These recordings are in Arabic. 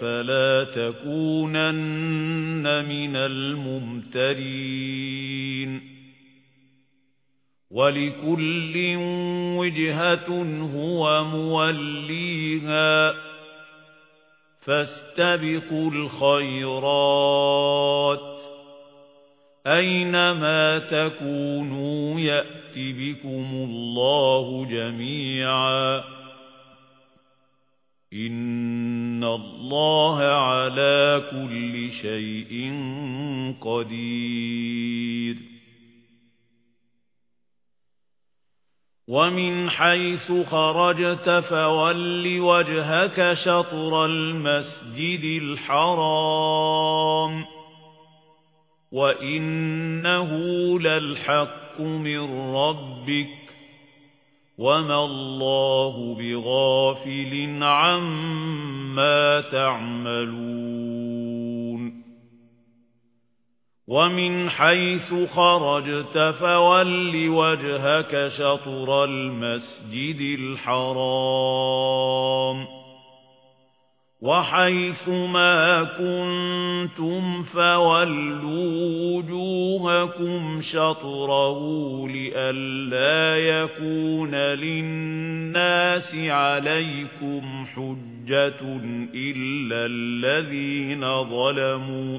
فَلَا تَكُونَنَّ مِنَ الْمُمْتَرِينَ. وَلِكُلٍّ وِجْهَةٌ هُوَ مُوَلِّيهَا. فاستبقوا الخيرات. أينما تكونوا يأت بكم الله جميعا. إن الله على كل شيء قدير وَمِنْ حَيْثُ خَرَجْتَ فَوَلِّ وَجْهَكَ شَطْرَ الْمَسْجِدِ الْحَرَامِ وَإِنَّهُ لَلْحَقُّ مِنْ رَبِّكَ وَمَا اللَّهُ بِغَافِلٍ عَمَّا تَعْمَلُونَ وَمِنْ حَيْثُ خَرَجْتَ فَوَلِّ وَجْهَكَ شَطْرَ الْمَسْجِدِ الْحَرَامِ وَحَيْثُ مَا كُنتُمْ فَوَلُّوا وُجُوهَكُمْ شَطْرَهُ لِئَلَّا يَكُونَ لِلنَّاسِ عَلَيْكُمْ حُجَّةٌ إِلَّا الَّذِينَ ظَلَمُوا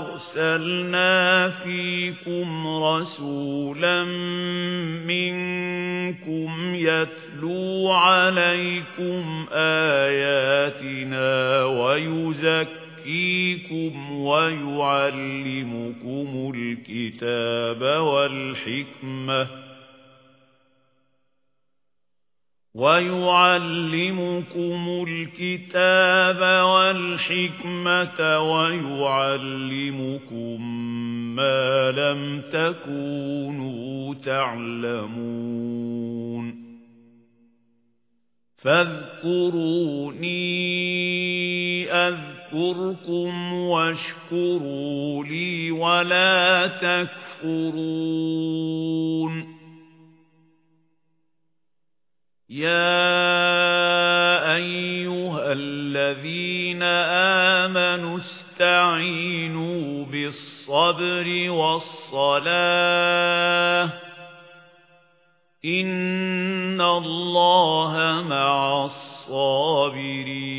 أَرْسَلْنَا فِيكُمْ رَسُولًا مِنْكُمْ يَتْلُو عَلَيْكُمْ آيَاتِنَا وَيُزَكِّيكُمْ وَيُعَلِّمُكُمُ الْكِتَابَ وَالْحِكْمَةَ وَيُعَلِّمُكُمُ الْكِتَابَ وَالْحِكْمَةَ وَيُعَلِّمُكُم مَّا لَمْ تَكُونُوا تَعْلَمُونَ. فَاذْكُرُونِي أَذْكُرْكُمْ وَاشْكُرُوا لِي وَلَا تَكْفُرُونِ. يَا أَيُّهَا الَّذِينَ آمَنُوا اسْتَعِينُوا بِالصَّبْرِ وَالصَّلَاةِ إِنَّ اللَّهَ مَعَ الصَّابِرِينَ